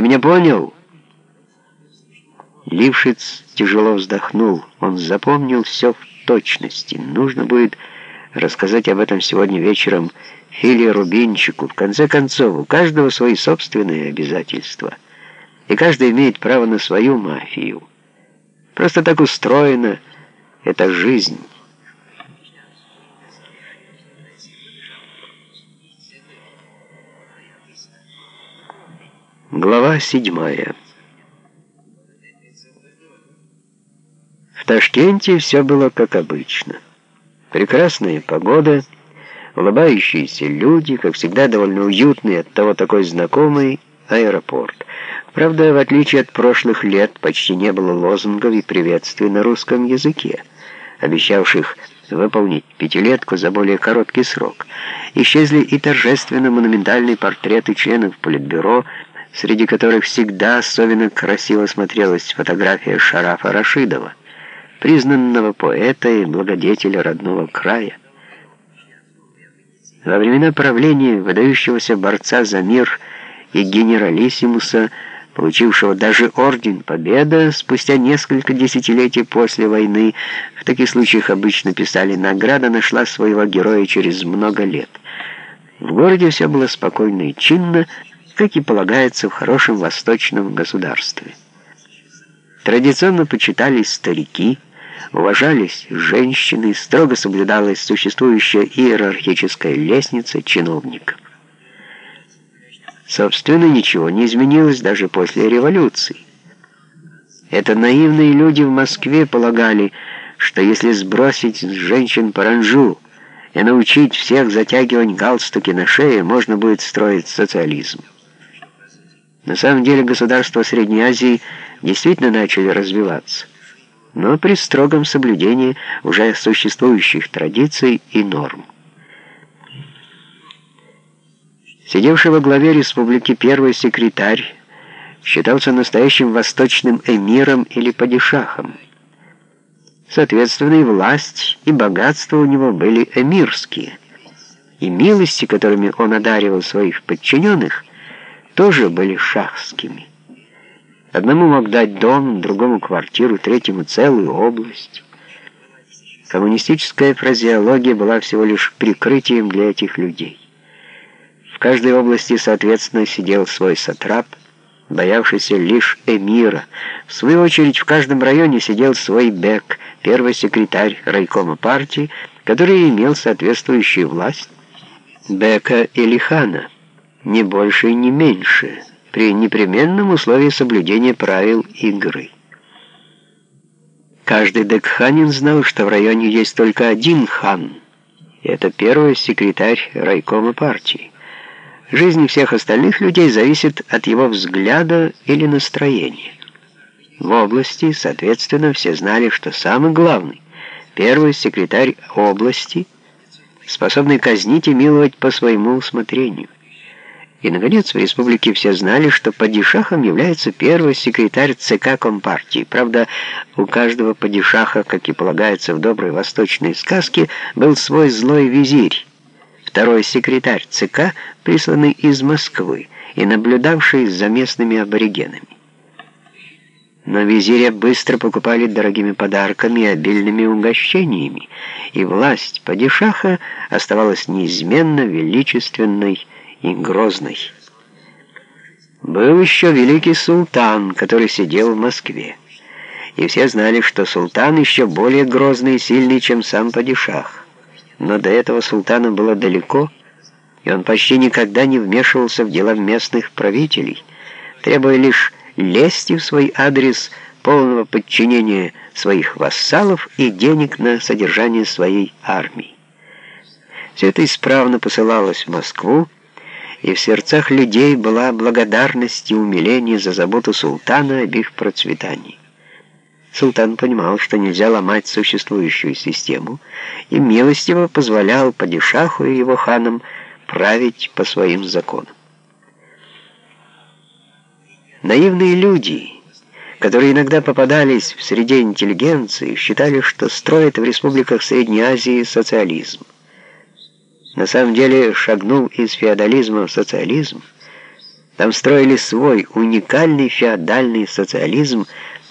Ты меня понял?» Лившиц тяжело вздохнул. Он запомнил все в точности. Нужно будет рассказать об этом сегодня вечером Филе Рубинчику. В конце концов, у каждого свои собственные обязательства. И каждый имеет право на свою мафию. Просто так устроена эта жизнь. Глава седьмая. В Ташкенте все было как обычно. Прекрасная погода, улыбающиеся люди, как всегда довольно уютный, от того такой знакомый аэропорт. Правда, в отличие от прошлых лет, почти не было лозунгов и приветствий на русском языке, обещавших выполнить пятилетку за более короткий срок. Исчезли и торжественно-монументальные портреты членов Политбюро, среди которых всегда особенно красиво смотрелась фотография Шарафа Рашидова, признанного поэта и благодетеля родного края. Во времена правления выдающегося борца за мир и генералиссимуса, получившего даже орден Победа спустя несколько десятилетий после войны, в таких случаях обычно писали «Награда нашла своего героя через много лет». В городе все было спокойно и чинно, как и полагается в хорошем восточном государстве. Традиционно почитались старики, уважались женщины, строго соблюдалась существующая иерархическая лестница чиновников. Собственно, ничего не изменилось даже после революции. Это наивные люди в Москве полагали, что если сбросить с женщин паранжу и научить всех затягивать галстуки на шее, можно будет строить социализм. На самом деле государства Средней Азии действительно начали развиваться, но при строгом соблюдении уже существующих традиций и норм. Сидевший во главе республики первый секретарь считался настоящим восточным эмиром или падишахом. Соответственно, и власть, и богатство у него были эмирские, и милости, которыми он одаривал своих подчиненных – тоже были шахскими. Одному мог дать дом, другому квартиру, третьему целую область. Коммунистическая фразеология была всего лишь прикрытием для этих людей. В каждой области, соответственно, сидел свой сатрап, боявшийся лишь эмира. В свою очередь, в каждом районе сидел свой бек, первый секретарь райкома партии, который имел соответствующую власть бека или хана ни больше и не меньше, при непременном условии соблюдения правил игры. Каждый декханин знал, что в районе есть только один хан, и это первый секретарь райкома партии. Жизнь всех остальных людей зависит от его взгляда или настроения. В области, соответственно, все знали, что самый главный, первый секретарь области, способный казнить и миловать по своему усмотрению. И, наконец, в республике все знали, что падишахом является первый секретарь ЦК Компартии. Правда, у каждого падишаха, как и полагается в доброй восточной сказке, был свой злой визирь, второй секретарь ЦК, присланный из Москвы и наблюдавший за местными аборигенами. Но визиря быстро покупали дорогими подарками и обильными угощениями, и власть падишаха оставалась неизменно величественной, и грозной. Был еще великий султан, который сидел в Москве. И все знали, что султан еще более грозный и сильный, чем сам падишах. Но до этого султана было далеко, и он почти никогда не вмешивался в дела местных правителей, требуя лишь лести в свой адрес полного подчинения своих вассалов и денег на содержание своей армии. Все это исправно посылалось в Москву, и в сердцах людей была благодарность и умиление за заботу султана об их процветании. Султан понимал, что нельзя ломать существующую систему, и милостиво позволял падишаху и его ханам править по своим законам. Наивные люди, которые иногда попадались в среде интеллигенции, считали, что строят в республиках Средней Азии социализм на самом деле шагнул из феодализма в социализм, Там строили свой уникальный феодальный социализм,